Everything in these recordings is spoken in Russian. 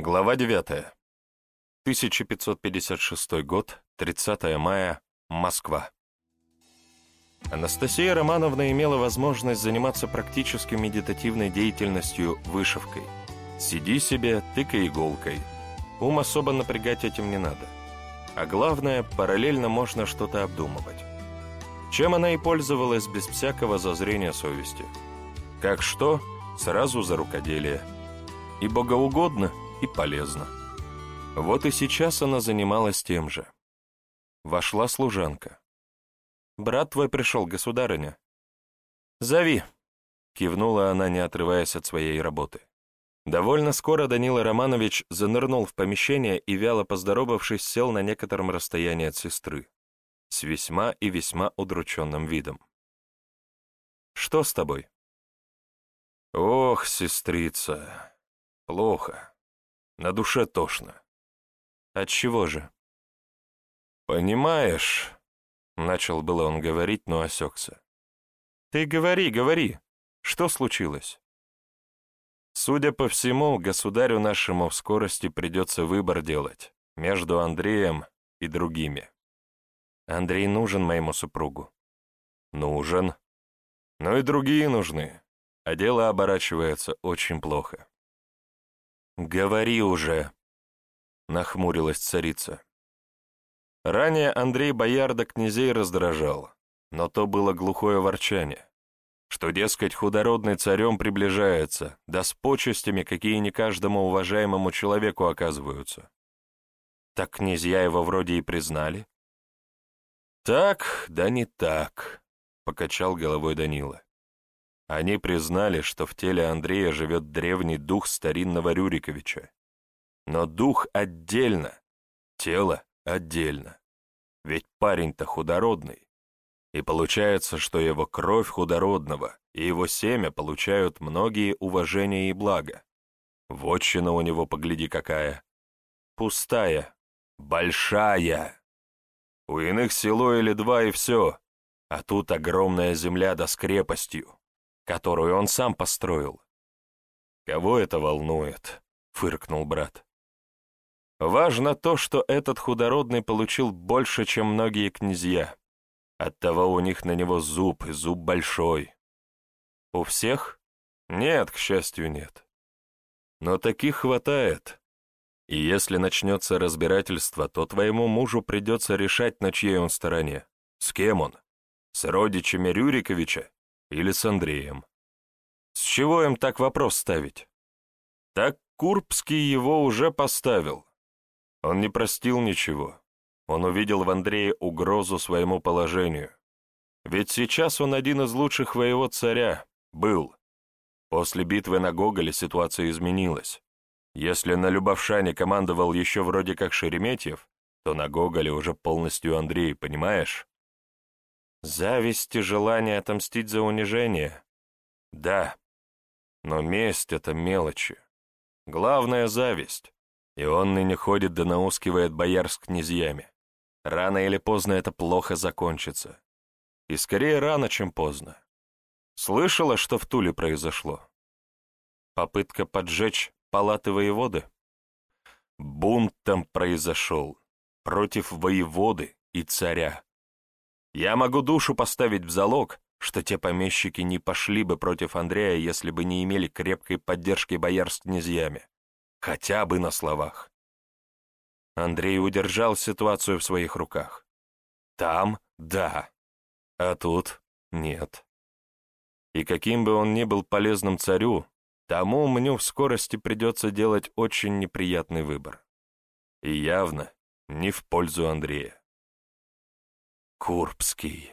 Глава 9. 1556 год, 30 мая, Москва. Анастасия Романовна имела возможность заниматься практически медитативной деятельностью вышивкой. Сиди себе, тыкай иголкой. Ум особо напрягать этим не надо. А главное, параллельно можно что-то обдумывать. Чем она и пользовалась без всякого зазрения совести. Как что, сразу за рукоделие. И богоугодно – и полезно. Вот и сейчас она занималась тем же. Вошла служанка. «Брат твой пришел, государыня». «Зови», — кивнула она, не отрываясь от своей работы. Довольно скоро Данила Романович занырнул в помещение и, вяло поздоровавшись, сел на некотором расстоянии от сестры, с весьма и весьма удрученным видом. «Что с тобой?» «Ох, сестрица, плохо. На душе тошно. От чего же? Понимаешь, начал было он говорить, но осекся. Ты говори, говори. Что случилось? Судя по всему, государю нашему в скорости придется выбор делать между Андреем и другими. Андрей нужен моему супругу. Нужен. Но и другие нужны, а дело оборачивается очень плохо. «Говори уже», — нахмурилась царица. Ранее Андрей Боярда князей раздражал, но то было глухое ворчание, что, дескать, худородный царем приближается, да с почестями, какие не каждому уважаемому человеку оказываются. Так князья его вроде и признали. «Так, да не так», — покачал головой Данила. Они признали, что в теле Андрея живет древний дух старинного Рюриковича. Но дух отдельно, тело отдельно. Ведь парень-то худородный. И получается, что его кровь худородного и его семя получают многие уважения и блага. Вотчина у него, погляди, какая. Пустая, большая. У иных село или два и все, а тут огромная земля да с крепостью которую он сам построил. «Кого это волнует?» — фыркнул брат. «Важно то, что этот худородный получил больше, чем многие князья. Оттого у них на него зуб, и зуб большой. У всех? Нет, к счастью, нет. Но таких хватает. И если начнется разбирательство, то твоему мужу придется решать, на чьей он стороне. С кем он? С родичами Рюриковича или с Андреем. С чего им так вопрос ставить? Так Курбский его уже поставил. Он не простил ничего. Он увидел в Андрее угрозу своему положению. Ведь сейчас он один из лучших воевод царя. Был. После битвы на Гоголе ситуация изменилась. Если на Любовшане командовал еще вроде как Шереметьев, то на Гоголе уже полностью Андрей, понимаешь? Зависть и желание отомстить за унижение? Да. Но месть — это мелочи. Главное — зависть. И он ныне ходит да наускивает бояр с князьями. Рано или поздно это плохо закончится. И скорее рано, чем поздно. Слышала, что в Туле произошло? Попытка поджечь палаты воеводы? Бунт там произошел. Против воеводы и царя. Я могу душу поставить в залог, что те помещики не пошли бы против Андрея, если бы не имели крепкой поддержки бояр с князьями. Хотя бы на словах. Андрей удержал ситуацию в своих руках. Там — да, а тут — нет. И каким бы он ни был полезным царю, тому мне в скорости придется делать очень неприятный выбор. И явно не в пользу Андрея. «Курбский!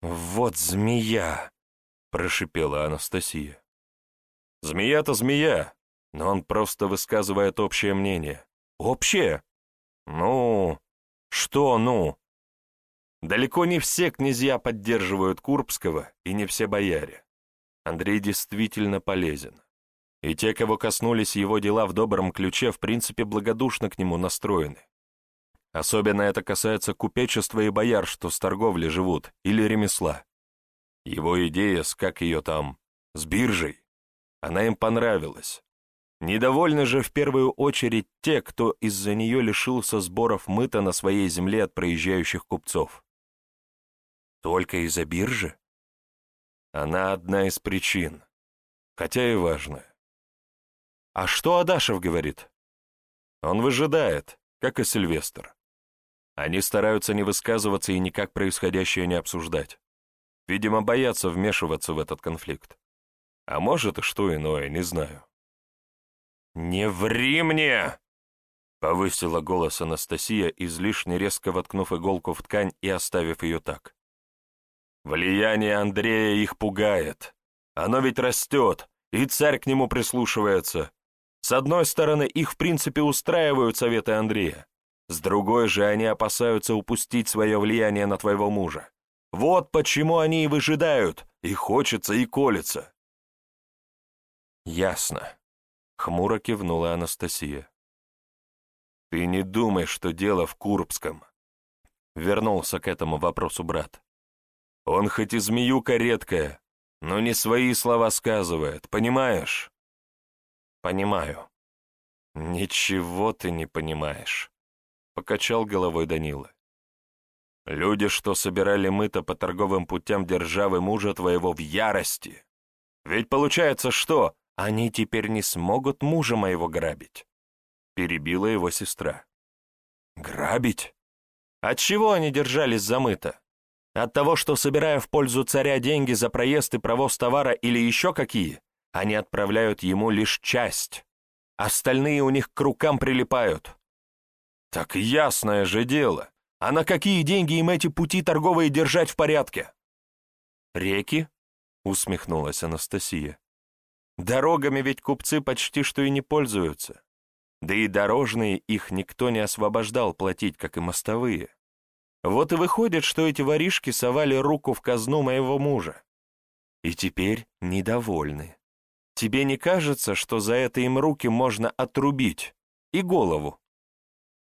Вот змея!» — прошипела Анастасия. «Змея-то змея, но он просто высказывает общее мнение». «Общее? Ну, что ну?» Далеко не все князья поддерживают Курбского и не все бояре. Андрей действительно полезен. И те, кого коснулись его дела в добром ключе, в принципе благодушно к нему настроены. Особенно это касается купечества и бояр, что с торговли живут, или ремесла. Его идея с, как ее там, с биржей, она им понравилась. Недовольны же в первую очередь те, кто из-за нее лишился сборов мыта на своей земле от проезжающих купцов. Только из-за биржи? Она одна из причин, хотя и важная. А что Адашев говорит? Он выжидает, как и Сильвестр. Они стараются не высказываться и никак происходящее не обсуждать. Видимо, боятся вмешиваться в этот конфликт. А может, и что иное, не знаю. «Не ври мне!» — повысила голос Анастасия, излишне резко воткнув иголку в ткань и оставив ее так. «Влияние Андрея их пугает. Оно ведь растет, и царь к нему прислушивается. С одной стороны, их в принципе устраивают советы Андрея. С другой же, они опасаются упустить свое влияние на твоего мужа. Вот почему они и выжидают, и хочется, и колется. Ясно. Хмуро кивнула Анастасия. «Ты не думай, что дело в Курбском», — вернулся к этому вопросу брат. «Он хоть и змеюка редкая, но не свои слова сказывает, понимаешь?» «Понимаю». «Ничего ты не понимаешь», — покачал головой Данила. «Люди, что собирали мыто по торговым путям державы мужа твоего в ярости. Ведь получается что? Они теперь не смогут мужа моего грабить. Перебила его сестра. Грабить? От чего они держались за мыто? От того, что, собирая в пользу царя деньги за проезд и провоз товара или еще какие, они отправляют ему лишь часть. Остальные у них к рукам прилипают. Так ясное же дело. А на какие деньги им эти пути торговые держать в порядке? Реки? Усмехнулась Анастасия. Дорогами ведь купцы почти что и не пользуются. Да и дорожные их никто не освобождал платить, как и мостовые. Вот и выходит, что эти воришки совали руку в казну моего мужа. И теперь недовольны. Тебе не кажется, что за это им руки можно отрубить? И голову?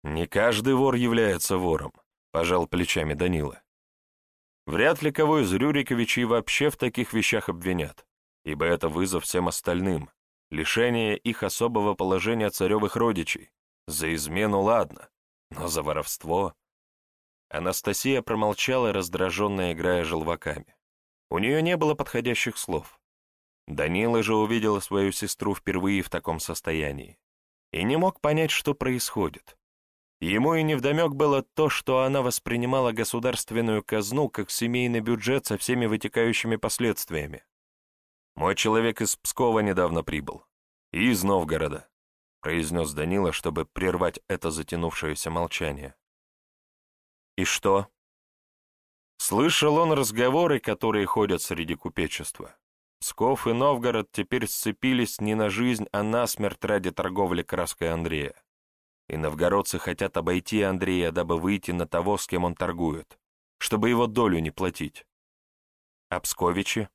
Не каждый вор является вором, пожал плечами Данила. Вряд ли кого из Рюриковичей вообще в таких вещах обвинят ибо это вызов всем остальным, лишение их особого положения царевых родичей. За измену ладно, но за воровство... Анастасия промолчала, раздраженно играя желваками. У нее не было подходящих слов. Данила же увидела свою сестру впервые в таком состоянии и не мог понять, что происходит. Ему и невдомек было то, что она воспринимала государственную казну как семейный бюджет со всеми вытекающими последствиями. Мой человек из Пскова недавно прибыл. И из Новгорода», — произнес Данила, чтобы прервать это затянувшееся молчание. «И что?» Слышал он разговоры, которые ходят среди купечества. Псков и Новгород теперь сцепились не на жизнь, а на смерть ради торговли краской Андрея. И новгородцы хотят обойти Андрея, дабы выйти на того, с кем он торгует, чтобы его долю не платить. А Псковичи?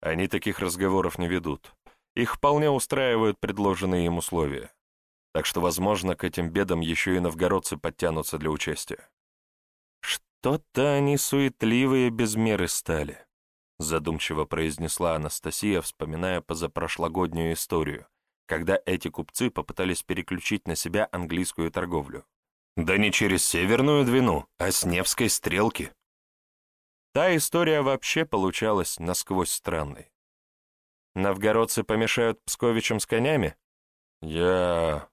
Они таких разговоров не ведут. Их вполне устраивают предложенные им условия. Так что, возможно, к этим бедам еще и новгородцы подтянутся для участия. «Что-то они суетливые без меры стали», — задумчиво произнесла Анастасия, вспоминая позапрошлогоднюю историю, когда эти купцы попытались переключить на себя английскую торговлю. «Да не через Северную Двину, а с Невской стрелки», Та история вообще получалась насквозь странной. Новгородцы помешают Псковичам с конями? Я...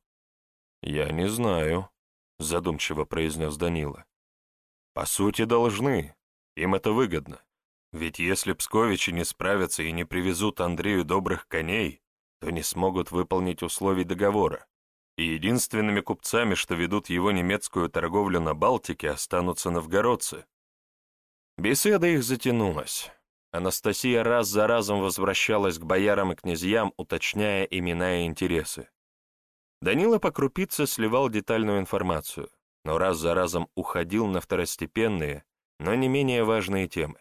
я не знаю, задумчиво произнес Данила. По сути, должны. Им это выгодно. Ведь если Псковичи не справятся и не привезут Андрею добрых коней, то не смогут выполнить условий договора. И единственными купцами, что ведут его немецкую торговлю на Балтике, останутся новгородцы. Беседа их затянулась. Анастасия раз за разом возвращалась к боярам и князьям, уточняя имена и интересы. Данила по крупице сливал детальную информацию, но раз за разом уходил на второстепенные, но не менее важные темы.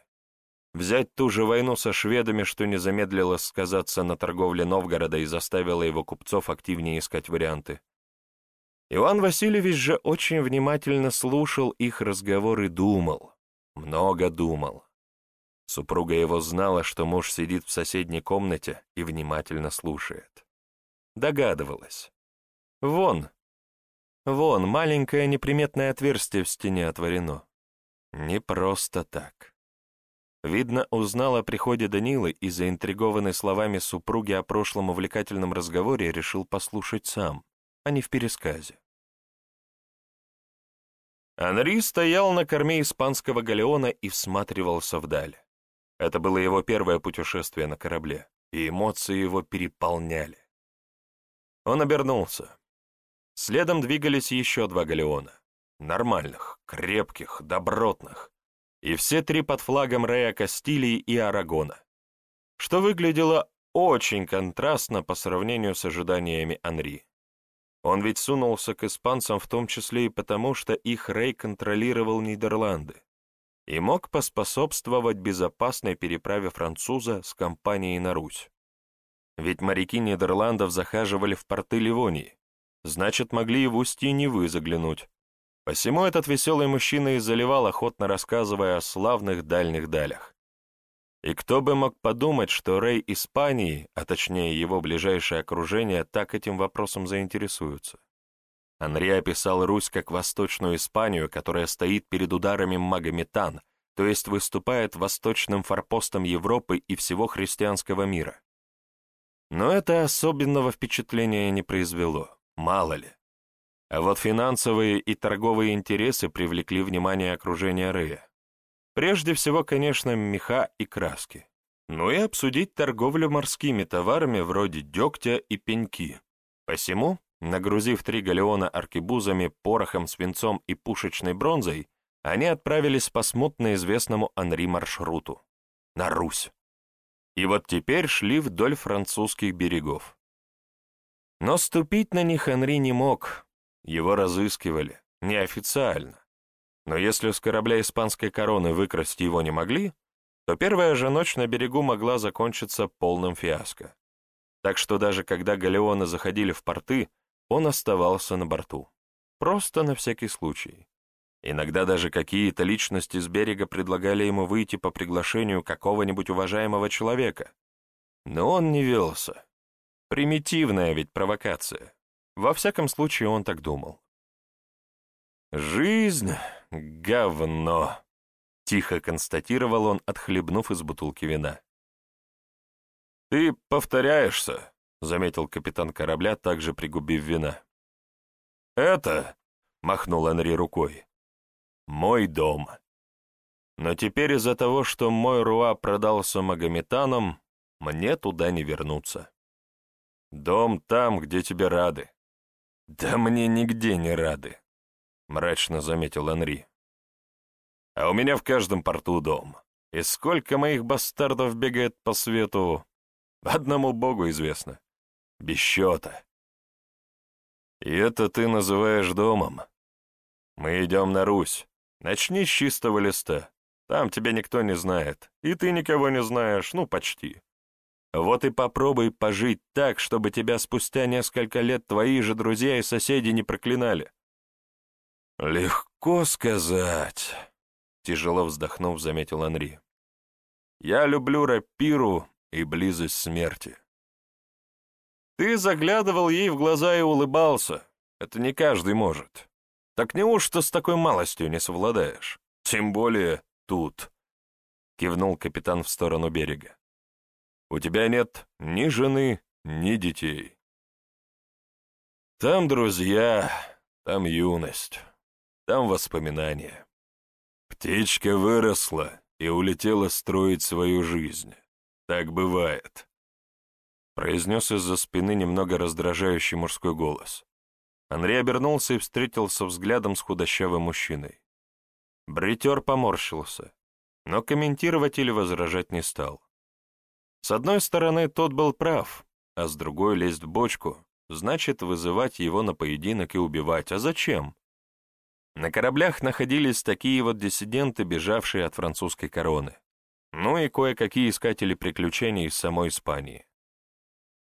Взять ту же войну со шведами, что не замедлило сказаться на торговле Новгорода и заставило его купцов активнее искать варианты. Иван Васильевич же очень внимательно слушал их разговор и думал, много думал. Супруга его знала, что муж сидит в соседней комнате и внимательно слушает. Догадывалась. Вон, вон, маленькое неприметное отверстие в стене отворено. Не просто так. Видно, узнал о приходе Данилы и, заинтригованный словами супруги о прошлом увлекательном разговоре, решил послушать сам, а не в пересказе. Анри стоял на корме испанского галеона и всматривался вдаль. Это было его первое путешествие на корабле, и эмоции его переполняли. Он обернулся. Следом двигались еще два галеона. Нормальных, крепких, добротных. И все три под флагом Рея Кастилии и Арагона. Что выглядело очень контрастно по сравнению с ожиданиями Анри. Он ведь сунулся к испанцам в том числе и потому, что их Рей контролировал Нидерланды и мог поспособствовать безопасной переправе француза с компанией на Русь. Ведь моряки Нидерландов захаживали в порты Ливонии, значит, могли и в устье Невы заглянуть. Посему этот веселый мужчина и заливал, охотно рассказывая о славных дальних далях. И кто бы мог подумать, что Рэй Испании, а точнее его ближайшее окружение, так этим вопросом заинтересуются. Анри описал Русь как восточную Испанию, которая стоит перед ударами Магометан, то есть выступает восточным форпостом Европы и всего христианского мира. Но это особенного впечатления не произвело, мало ли. А вот финансовые и торговые интересы привлекли внимание окружения Рэя. Прежде всего, конечно, меха и краски. Ну и обсудить торговлю морскими товарами вроде дегтя и пеньки. Посему, нагрузив три галеона аркебузами, порохом, свинцом и пушечной бронзой, они отправились по смутно известному Анри маршруту — на Русь. И вот теперь шли вдоль французских берегов. Но ступить на них Анри не мог, его разыскивали, неофициально. Но если с корабля испанской короны выкрасть его не могли, то первая же ночь на берегу могла закончиться полным фиаско. Так что даже когда галеоны заходили в порты, он оставался на борту. Просто на всякий случай. Иногда даже какие-то личности с берега предлагали ему выйти по приглашению какого-нибудь уважаемого человека. Но он не велся. Примитивная ведь провокация. Во всяком случае, он так думал. «Жизнь — говно», — тихо констатировал он, отхлебнув из бутылки вина. «Ты повторяешься», — заметил капитан корабля, также пригубив вина. «Это», — махнул Анри рукой, — «мой дом. Но теперь из-за того, что мой Руа продался магометанам, мне туда не вернуться. Дом там, где тебе рады». «Да мне нигде не рады», мрачно заметил Анри. А у меня в каждом порту дом. И сколько моих бастардов бегает по свету, одному богу известно. Без счета. И это ты называешь домом? Мы идем на Русь. Начни с чистого листа. Там тебя никто не знает. И ты никого не знаешь, ну, почти. Вот и попробуй пожить так, чтобы тебя спустя несколько лет твои же друзья и соседи не проклинали. «Легко сказать», — тяжело вздохнув, заметил Анри. «Я люблю рапиру и близость смерти». «Ты заглядывал ей в глаза и улыбался. Это не каждый может. Так неужто с такой малостью не совладаешь? Тем более тут», — кивнул капитан в сторону берега. «У тебя нет ни жены, ни детей». «Там друзья, там юность». Там воспоминания. Птичка выросла и улетела строить свою жизнь. Так бывает. Произнес из-за спины немного раздражающий мужской голос. Андрей обернулся и встретился взглядом с худощавым мужчиной. Бритер поморщился, но комментировать или возражать не стал. С одной стороны, тот был прав, а с другой лезть в бочку, значит вызывать его на поединок и убивать. А зачем? На кораблях находились такие вот диссиденты, бежавшие от французской короны. Ну и кое-какие искатели приключений из самой Испании.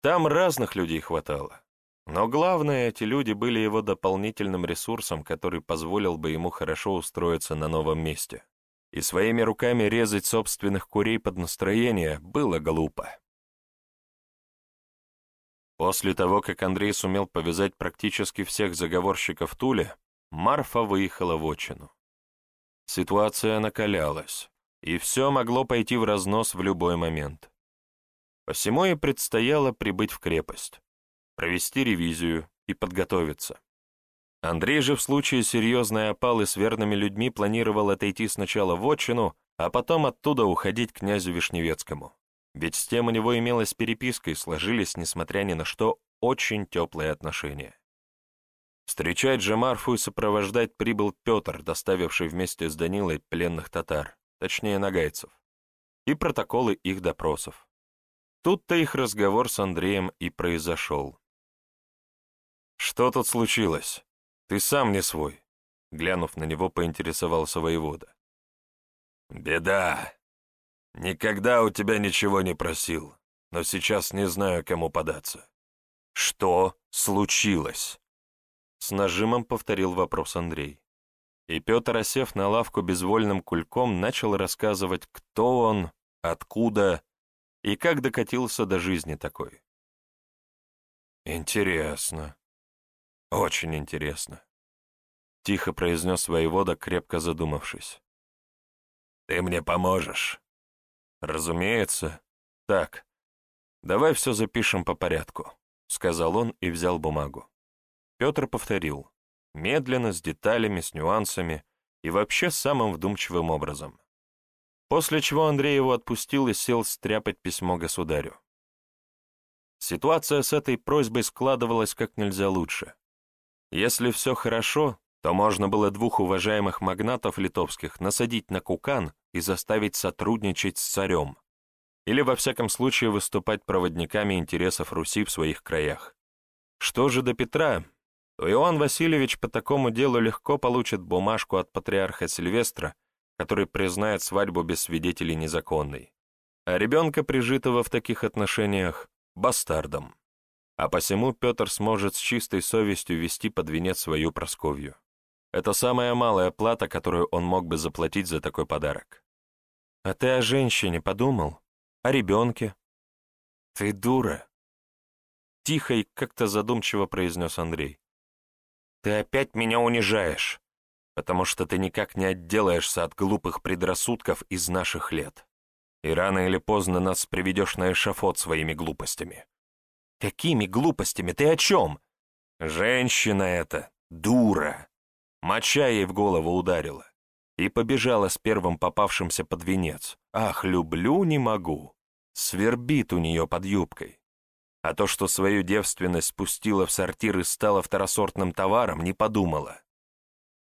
Там разных людей хватало. Но главное, эти люди были его дополнительным ресурсом, который позволил бы ему хорошо устроиться на новом месте. И своими руками резать собственных курей под настроение было глупо. После того, как Андрей сумел повязать практически всех заговорщиков в Туле, Марфа выехала в отчину. Ситуация накалялась, и все могло пойти в разнос в любой момент. Посему и предстояло прибыть в крепость, провести ревизию и подготовиться. Андрей же в случае серьезной опалы с верными людьми планировал отойти сначала в отчину, а потом оттуда уходить к князю Вишневецкому. Ведь с тем у него имелась переписка и сложились, несмотря ни на что, очень теплые отношения. Встречать же Марфу и сопровождать прибыл Петр, доставивший вместе с Данилой пленных татар, точнее нагайцев, и протоколы их допросов. Тут-то их разговор с Андреем и произошел. «Что тут случилось?» Ты сам не свой», — глянув на него, поинтересовался воевода. «Беда. Никогда у тебя ничего не просил, но сейчас не знаю, кому податься». «Что случилось?» С нажимом повторил вопрос Андрей. И Петр, осев на лавку безвольным кульком, начал рассказывать, кто он, откуда и как докатился до жизни такой. «Интересно», «Очень интересно», — тихо произнес воевода, крепко задумавшись. «Ты мне поможешь?» «Разумеется. Так, давай все запишем по порядку», — сказал он и взял бумагу. Петр повторил, медленно, с деталями, с нюансами и вообще самым вдумчивым образом. После чего Андрей его отпустил и сел стряпать письмо государю. Ситуация с этой просьбой складывалась как нельзя лучше. Если все хорошо, то можно было двух уважаемых магнатов литовских насадить на кукан и заставить сотрудничать с царем, или во всяком случае выступать проводниками интересов Руси в своих краях. Что же до Петра, то Иоанн Васильевич по такому делу легко получит бумажку от патриарха Сильвестра, который признает свадьбу без свидетелей незаконной, а ребенка, прижитого в таких отношениях, бастардом а посему Петр сможет с чистой совестью вести под венец свою Просковью. Это самая малая плата, которую он мог бы заплатить за такой подарок. А ты о женщине подумал? О ребенке? Ты дура. Тихо и как-то задумчиво произнес Андрей. Ты опять меня унижаешь, потому что ты никак не отделаешься от глупых предрассудков из наших лет. И рано или поздно нас приведешь на эшафот своими глупостями. Какими глупостями? Ты о чем? Женщина эта, дура. Моча ей в голову ударила. И побежала с первым попавшимся под венец. Ах, люблю, не могу. Свербит у нее под юбкой. А то, что свою девственность спустила в сортир и стала второсортным товаром, не подумала.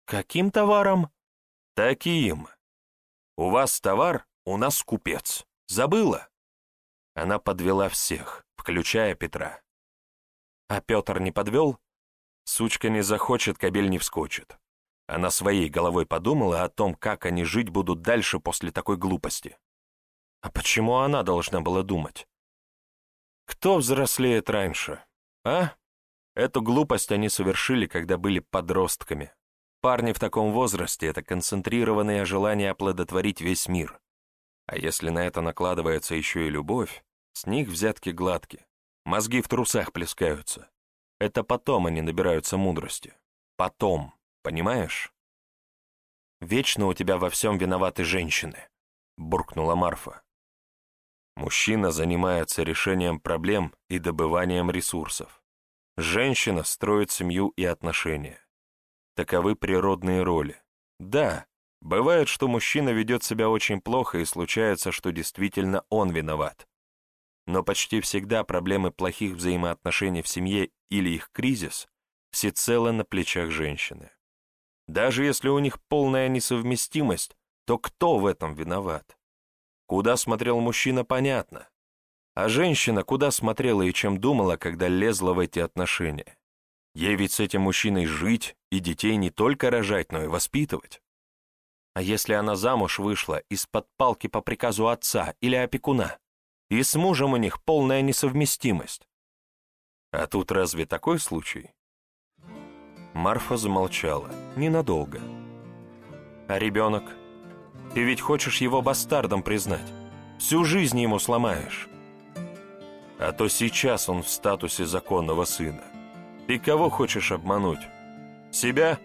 Каким товаром? Таким. У вас товар, у нас купец. Забыла? Она подвела всех включая Петра. А Петр не подвел? Сучка не захочет, кобель не вскочит. Она своей головой подумала о том, как они жить будут дальше после такой глупости. А почему она должна была думать? Кто взрослеет раньше, а? Эту глупость они совершили, когда были подростками. Парни в таком возрасте — это концентрированное желание оплодотворить весь мир. А если на это накладывается еще и любовь, с них взятки гладкие, мозги в трусах плескаются. Это потом они набираются мудрости. Потом, понимаешь? «Вечно у тебя во всем виноваты женщины», — буркнула Марфа. Мужчина занимается решением проблем и добыванием ресурсов. Женщина строит семью и отношения. Таковы природные роли. Да, бывает, что мужчина ведет себя очень плохо и случается, что действительно он виноват но почти всегда проблемы плохих взаимоотношений в семье или их кризис всецело на плечах женщины. Даже если у них полная несовместимость, то кто в этом виноват? Куда смотрел мужчина, понятно. А женщина куда смотрела и чем думала, когда лезла в эти отношения? Ей ведь с этим мужчиной жить и детей не только рожать, но и воспитывать. А если она замуж вышла из-под палки по приказу отца или опекуна? И с мужем у них полная несовместимость. А тут разве такой случай? Марфа замолчала, ненадолго. А ребенок? Ты ведь хочешь его бастардом признать? Всю жизнь ему сломаешь. А то сейчас он в статусе законного сына. Ты кого хочешь обмануть? Себя?»